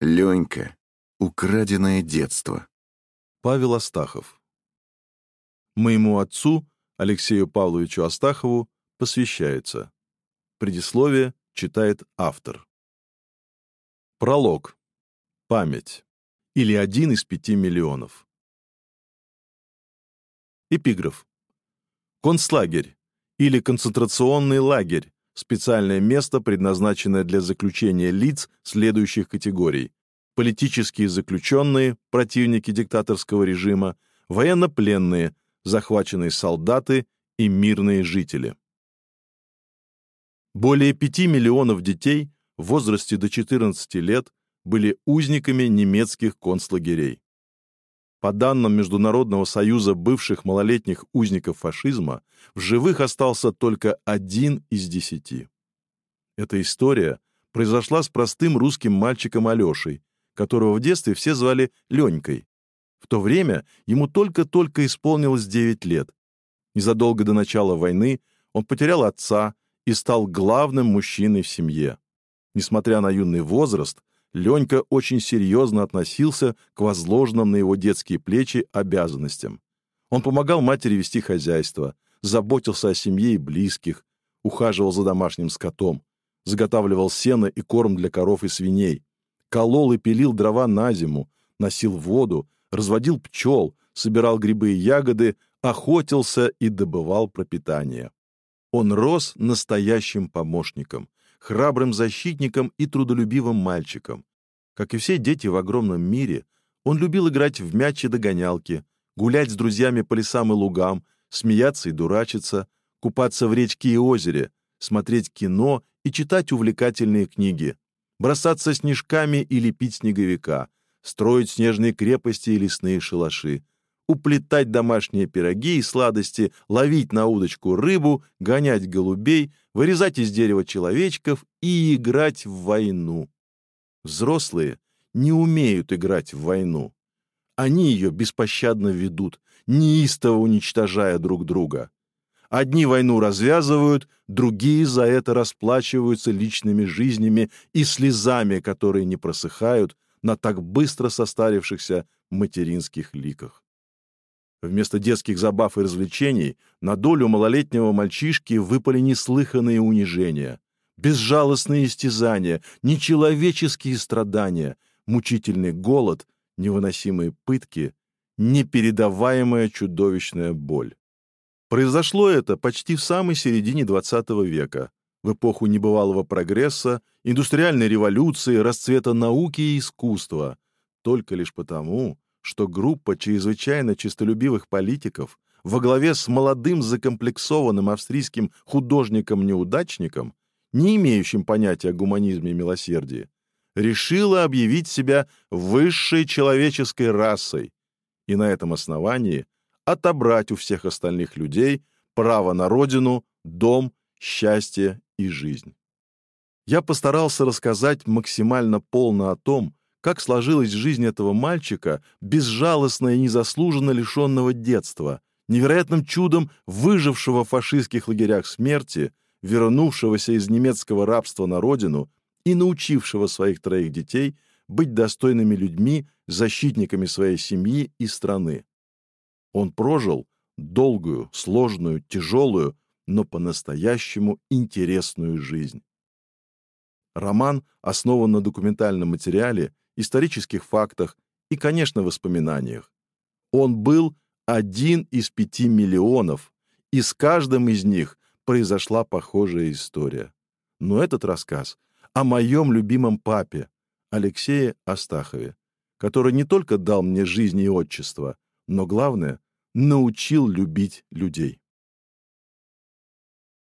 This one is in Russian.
Ленька. Украденное детство. Павел Астахов. Моему отцу, Алексею Павловичу Астахову, посвящается. Предисловие читает автор. Пролог. Память. Или один из пяти миллионов. Эпиграф. Концлагерь или концентрационный лагерь – специальное место, предназначенное для заключения лиц следующих категорий политические заключенные, противники диктаторского режима, военнопленные, захваченные солдаты и мирные жители. Более 5 миллионов детей в возрасте до 14 лет были узниками немецких концлагерей. По данным Международного союза бывших малолетних узников фашизма, в живых остался только один из десяти. Эта история произошла с простым русским мальчиком Алешей, которого в детстве все звали Ленькой. В то время ему только-только исполнилось 9 лет. Незадолго до начала войны он потерял отца и стал главным мужчиной в семье. Несмотря на юный возраст, Ленька очень серьезно относился к возложенным на его детские плечи обязанностям. Он помогал матери вести хозяйство, заботился о семье и близких, ухаживал за домашним скотом, заготавливал сено и корм для коров и свиней, колол и пилил дрова на зиму, носил воду, разводил пчел, собирал грибы и ягоды, охотился и добывал пропитание. Он рос настоящим помощником, храбрым защитником и трудолюбивым мальчиком. Как и все дети в огромном мире, он любил играть в мяч и догонялки, гулять с друзьями по лесам и лугам, смеяться и дурачиться, купаться в речке и озере, смотреть кино и читать увлекательные книги бросаться снежками и лепить снеговика, строить снежные крепости и лесные шалаши, уплетать домашние пироги и сладости, ловить на удочку рыбу, гонять голубей, вырезать из дерева человечков и играть в войну. Взрослые не умеют играть в войну. Они ее беспощадно ведут, неистово уничтожая друг друга. Одни войну развязывают, другие за это расплачиваются личными жизнями и слезами, которые не просыхают на так быстро состарившихся материнских ликах. Вместо детских забав и развлечений на долю малолетнего мальчишки выпали неслыханные унижения, безжалостные истязания, нечеловеческие страдания, мучительный голод, невыносимые пытки, непередаваемая чудовищная боль. Произошло это почти в самой середине XX века, в эпоху небывалого прогресса, индустриальной революции, расцвета науки и искусства, только лишь потому, что группа чрезвычайно честолюбивых политиков во главе с молодым закомплексованным австрийским художником-неудачником, не имеющим понятия о гуманизме и милосердии, решила объявить себя высшей человеческой расой, и на этом основании отобрать у всех остальных людей право на родину, дом, счастье и жизнь. Я постарался рассказать максимально полно о том, как сложилась жизнь этого мальчика, безжалостно и незаслуженно лишенного детства, невероятным чудом выжившего в фашистских лагерях смерти, вернувшегося из немецкого рабства на родину и научившего своих троих детей быть достойными людьми, защитниками своей семьи и страны. Он прожил долгую, сложную, тяжелую, но по-настоящему интересную жизнь. Роман основан на документальном материале, исторических фактах и, конечно, воспоминаниях. Он был один из пяти миллионов, и с каждым из них произошла похожая история. Но этот рассказ о моем любимом папе, Алексее Астахове, который не только дал мне жизнь и отчество, но главное, научил любить людей.